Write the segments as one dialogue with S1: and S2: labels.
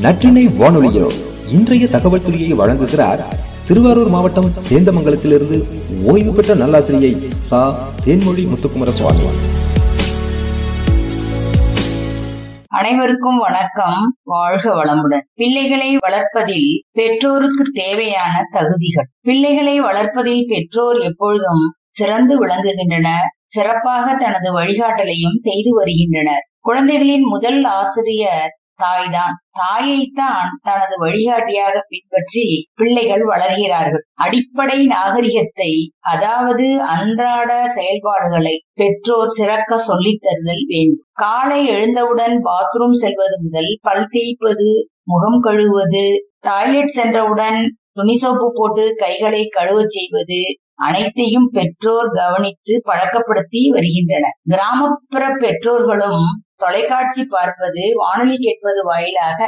S1: நற்றினை வானொலியோ இன்றைய தகவல் துறையை வழங்குகிறார் திருவாரூர் மாவட்டம் சேந்தமங்கலத்திலிருந்து ஓய்வு பெற்ற நல்லாசிரியை சா. தேன்மொழி முத்துக்குமர சுவாமி
S2: அனைவருக்கும் வணக்கம். வாழ்க வளமுடன். பிள்ளைகளை வளர்ப்பதில் பெற்றோருக்கு தேவையான தகுதிகள். பிள்ளைகளை வளர்ப்பதில் பெற்றோர் எப்பொழுதும் சிறந்து விளங்குகின்றனர். சிறப்பாக தனது வழிகாட்டலையும் செய்து வருகின்றனர். குழந்தைகளின் முதல் ஆசிரியர் தாய்தான். தாயைத்தான் தனது வழிகாட்டியாக பின்பற்றி பிள்ளைகள் வளர்கிறார்கள். அடிப்படை நாகரிகத்தை அதாவது அன்றாட செயல்பாடுகளை பெற்றோர் சிறக்க சொல்லித் தருதல் வேண்டும். காலை எழுந்தவுடன் பாத்ரூம் செல்வது முதல் பல் தேய்ப்பது முகம் கழுவுவது டாய்லெட் சென்றவுடன் துணி சோப்பு போட்டு கைகளை கழுவச் செய்வது அனைத்தையும் பெற்றோர் கவனித்து பழக்கப்படுத்தி வருகின்றனர். கிராமப்புற பெற்றோர்களும் தொலைக்காட்சி பார்ப்பது வானொலி கேட்பது வாயிலாக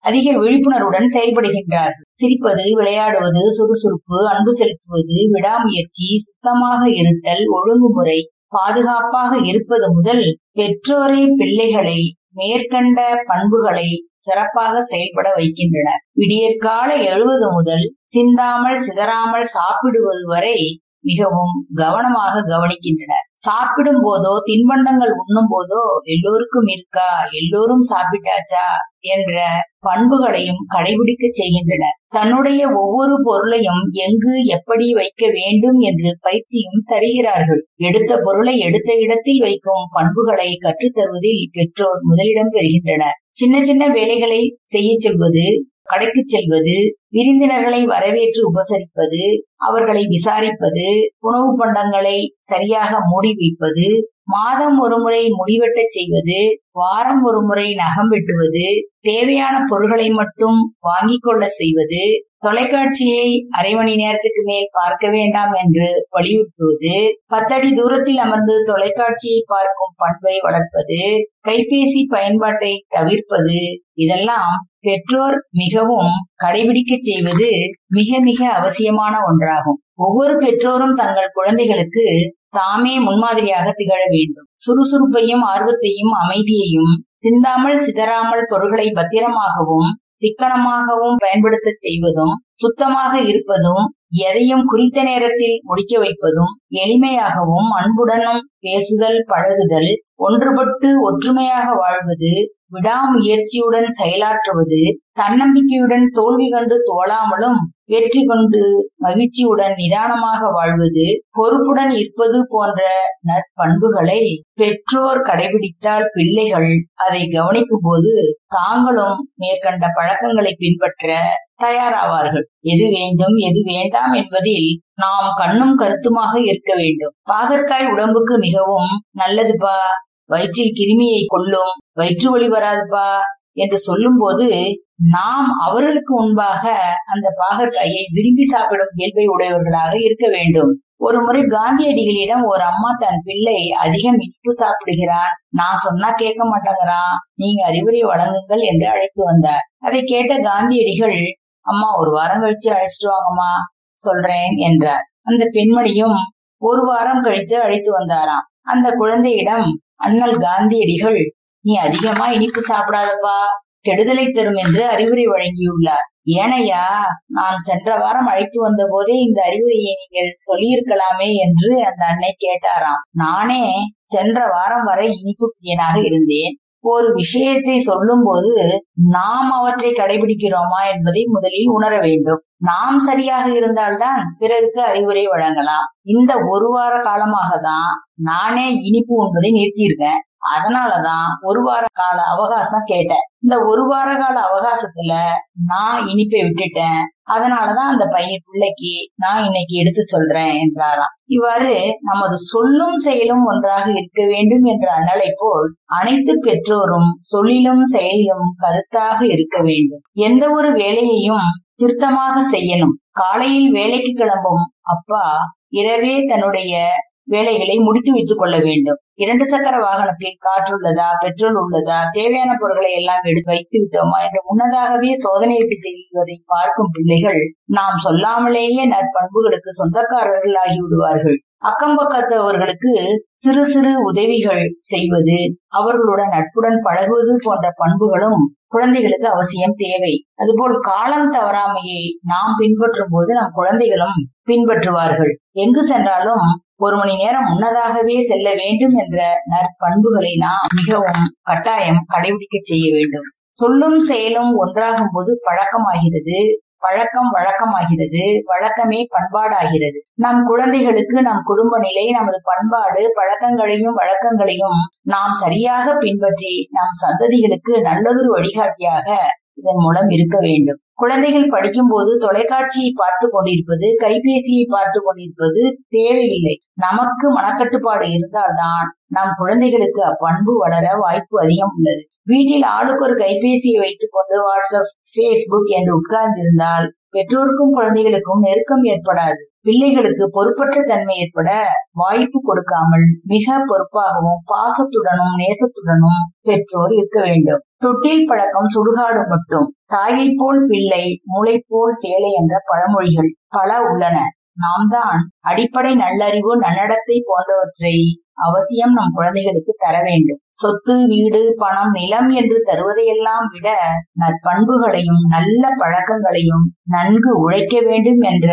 S2: அதிக விழிப்புணர்வுடன் செயல்படுகின்றார்கள் சிரிப்பது விளையாடுவது சுறுசுறுப்பு அன்பு செலுத்துவது விடாமுயற்சி சுத்தமாக இருத்தல் ஒழுங்குமுறை பாதுகாப்பாக இருப்பது முதல் பெற்றோரே பிள்ளைகளை மேற்கண்ட பண்புகளை சிறப்பாக செயல்பட வைக்கின்றனர். விடியற்கால எழுவது முதல் சிந்தாமல் சிதறாமல் சாப்பிடுவது வரை மிகவும் கவனமாக கவனிக்கின்றனர். சாப்பிடும் போதோ தின்பண்டங்கள் உண்ணும் போதோ எல்லோருக்கும் இருக்கா? எல்லோரும் சாப்பிட்டாச்சா? என்ற பண்புகளையும் கடைபிடிக்க செய்கின்றனர். தன்னுடைய ஒவ்வொரு பொருளையும் எங்கு எப்படி வைக்க வேண்டும் என்று பயிற்சியும் தருகிறார்கள். எடுத்த பொருளை எடுத்த இடத்தில் வைக்கும் பண்புகளை கற்றுத்தருவதில் பெற்றோர் முதலிடம் பெறுகின்றனர். சின்ன சின்ன வேலைகளை செய்ய செல்வது கடைக்கு செல்வது விருந்தினர்களை வரவேற்று உபசரிப்பது அவர்களை விசாரிப்பது உணவு பண்டங்களை சரியாக மூடி வைப்பது மாதம் ஒரு முறை முடிவெட்டச் செய்வது வாரம் ஒரு முறை நகம் வெட்டுவது தேவையான பொருட்களை மட்டும் வாங்கிக் கொள்ள செய்வது தொலைக்காட்சியை அரை மணி நேரத்துக்கு மேல் பார்க்க வேண்டாம் என்று வலியுறுத்துவது பத்தடி தூரத்தில் அமர்ந்து தொலைக்காட்சியை பார்க்கும் பண்பை வளர்ப்பது கைபேசி பயன்பாட்டை தவிர்ப்பது இதெல்லாம் பெற்றோர் மிகவும் கடைபிடிக்க செய்வது மிக மிக அவசியமான ஒன்றாகும். ஒவ்வொரு பெற்றோரும் தங்கள் குழந்தைகளுக்கு தாமே முன்மாதிரியாக திகழ வேண்டும். சுறுசுறுப்பையும் ஆர்வத்தையும் அமைதியையும் சிந்தாமல் சிதறாமல் பொருள்களை பத்திரமாகவும் சிக்கனமாகவும் பயன்படுத்த செய்வதும் சுத்தமாக இருப்பதும் எதையும் குறித்த நேரத்தில் முடிக்க வைப்பதும் எளிமையாகவும் அன்புடனும் பேசுதல் பழகுதல் ஒன்றுபட்டு ஒற்றுமையாக வாழ்வது விடாமுயற்சியுடன் செயலாற்றுவது தன்னம்பிக்கையுடன் தோல்வி கண்டு தோழாமலும் வெற்றி கொண்டு மகிழ்ச்சியுடன் நிதானமாக வாழ்வது பொறுப்புடன் இருப்பது போன்ற நற்பண்புகளை பெற்றோர் கடைபிடித்தால் பிள்ளைகள் அதை கவனிக்கும் போது தாங்களும் மேற்கண்ட பழக்கங்களை பின்பற்ற தயாராவார்கள். எது வேண்டும் எது வேண்டாம் என்பதில் நாம் கண்ணும் கருத்துமாக இருக்க வேண்டும். பாகற்காய் உடம்புக்கு மிகவும் நல்லதுப்பா? வயிற்றில் கிருமியை கொள்ளும் வயிற்று வழி வராதுப்பா என்று சொல்லும் போது நாம் அவர்களுக்கு முன்பாக அந்த பாகற்காயை விரும்பி சாப்பிடும் இயல்பை உடையவர்களாக இருக்க வேண்டும். ஒரு முறை காந்தியடிகளிடம் ஒரு அம்மா தன் பிள்ளை அதிகம் இனிப்பு சாப்பிடுகிறான். நான் சொன்னா கேட்க மாட்டேங்கிறான் நீங்க அறிவுரை வழங்குங்கள் என்று அழைத்து வந்தார். அதை கேட்ட காந்தியடிகள் அம்மா ஒரு வாரம் கழிச்சு அழைச்சிட்டு வாங்கம்மா சொல்றேன் என்றார். அந்த பெண்மணியும் ஒரு வாரம் கழித்து அழைத்து வந்தாராம். அந்த குழந்தையிடம் அண்ணல் காந்தியடிகள் நீ அதிகமா இனிப்பு சாப்பிடாதப்பா கெடுதலை தரும் என்று அறிவுரை வழங்கியுள்ளார். ஏனையா நான் சென்ற வாரம் அழைத்து வந்த போதே இந்த அறிவுரையை நீங்கள் சொல்லியிருக்கலாமே என்று அந்த அன்னை கேட்டாராம். நானே சென்ற வாரம் வரை இனிப்பு பிரியனாக இருந்தேன். ஒரு விஷயத்தை சொல்லும் போது நாம் அவற்றை கடைபிடிக்கிறோமா என்பதை முதலில் உணர வேண்டும். நாம் சரியாக இருந்தால்தான் பிறருக்கு அறிவுரை வழங்கலாம். இந்த ஒரு வார காலமாக தான் நானே இனிப்பு உண்பதை நிறுத்தியிருக்கேன். அதனாலதான் ஒரு வார கால அவகாசம் கேட்டேன். இந்த ஒரு வார கால அவகாசத்துல நான் இனிப்பை விட்டுட்டேன். அதனாலதான் அந்த பையன் பிள்ளைக்கு நான் இன்னைக்கு எடுத்து சொல்றேன் என்றாராம். இவ்வாறு நமது சொல்லும் செயலும் ஒன்றாக இருக்க வேண்டும் என்ற அண்ணலை போல் அனைத்து பெற்றோரும் சொல்லிலும் செயலிலும் கருத்தாக இருக்க வேண்டும். எந்த ஒரு வேலையையும் திருத்தமாக செய்யணும். காலையில் வேலைக்கு கிளம்பும் அப்பா இரவே தன்னுடைய வேலைகளை முடித்து வைத்துக் கொள்ள வேண்டும். இரண்டு சக்கர வாகனத்தில் காற்று உள்ளதா பெட்ரோல் உள்ளதா தேவையான பொருட்களை எல்லாம் எடுத்து வைத்து விட்டோமா என்று முன்னதாகவே சோதனையிட்டு செய்வதை பார்க்கும் பிள்ளைகள் நாம் சொல்லாமலேயே நற்பண்புகளுக்கு சொந்தக்காரர்கள் ஆகிவிடுவார்கள் அக்கம் பக்கத்தவர்களுக்கு சிறு சிறு உதவிகள் செய்வது அவர்களுடன் நட்புடன் பழகுவது போன்ற பண்புகளும் குழந்தைகளுக்கு அவசியம் தேவை. அதுபோல் காலம் தவறாமையை நாம் பின்பற்றும் போது நம் குழந்தைகளும் பின்பற்றுவார்கள். எங்கு சென்றாலும் ஒரு மணி நேரம் முன்னதாகவே செல்ல வேண்டும் என்ற நற்பண்புகளை நாம் மிகவும் கட்டாயம் கடைபிடிக்க செய்ய வேண்டும். சொல்லும் செயலும் ஒன்றாகும் போது பழக்கமாகிறது பழக்கம் வழக்கமாகிறது வழக்கமே பண்பாடாகிறது. நம் குழந்தைகளுக்கு நம் குடும்ப நிலை நமது பண்பாடு பழக்கங்களையும் வழக்கங்களையும் நாம் சரியாக பின்பற்றி நம் சந்ததிகளுக்கு நல்லதொரு வழிகாட்டியாக இதன் மூலம் இருக்க வேண்டும். குழந்தைகள் படிக்கும் போது தொலைக்காட்சியை பார்த்து கொண்டிருப்பது கைபேசியை பார்த்து கொண்டிருப்பது தேவையில்லை. நமக்கு மனக்கட்டுப்பாடு இருந்தால்தான் நம் குழந்தைகளுக்கு அப்பண்பு வளர வாய்ப்பு அதிகம் உள்ளது. வீட்டில் ஆளுக்கு ஒரு கைபேசியை வைத்துக் கொண்டு வாட்ஸ்அப் பேஸ்புக் என்று உட்கார்ந்திருந்தால் பெற்றோருக்கும் குழந்தைகளுக்கும் நெருக்கம் ஏற்படாது. பிள்ளைகளுக்கு பொறுப்பற்ற தன்மை ஏற்பட வாய்ப்பு கொடுக்காமல் மிக பொறுப்பாகவும் பாசத்துடனும் நேசத்துடனும் பெற்றோர் இருக்க வேண்டும். தொட்டில் பழக்கம் சுடுகாடு மட்டும் தாயை போல் பிள்ளை முளை போல் சேலை என்ற பழமொழிகள் பல உள்ளன. நாம் தான் அடிப்படை நல்லறிவு நன்னடத்தை போன்றவற்றை அவசியம் நம் குழந்தைகளுக்கு தர வேண்டும். சொத்து வீடு பணம் நிலம் என்று தருவதையெல்லாம் விட நற்பண்புகளையும் நல்ல பழக்கங்களையும் நன்கு உழைக்க வேண்டும் என்ற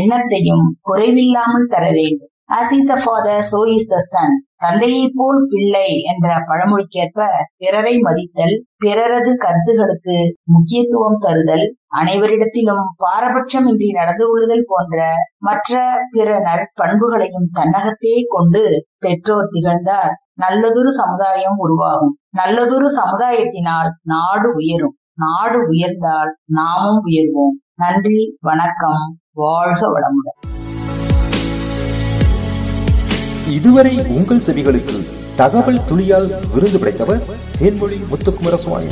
S2: எண்ணத்தையும் குறைவில்லாமல் தர வேண்டும். As is the father so is the son. தந்தையைப் போல் பிள்ளை என்ற பழமொழிக்கேற்ப பிறரை மதித்தல் பிறரது கருத்துகளுக்கு முக்கியத்துவம் தருதல் அனைவரிடத்திலும் பாரபட்சமின்றி நடந்து கொள்ளுதல் போன்ற மற்ற பிற நற்பண்புகளையும் தன்னகத்தே கொண்டு பெற்றோர் திகழ்ந்தார். நல்லதொரு சமுதாயம் உருவாகும். நல்லதொரு சமுதாயத்தினால் நாடு உயரும். நாடு உயர்ந்தால் நாமும் உயர்வோம். நன்றி வணக்கம். வாழ்க வளமுடன்.
S1: இதுவரை உங்கள் செவிகளுக்கு தகவல் துளியால் விருது படைத்தவர் தேன்மொழி முத்துக்குமார சுவாமி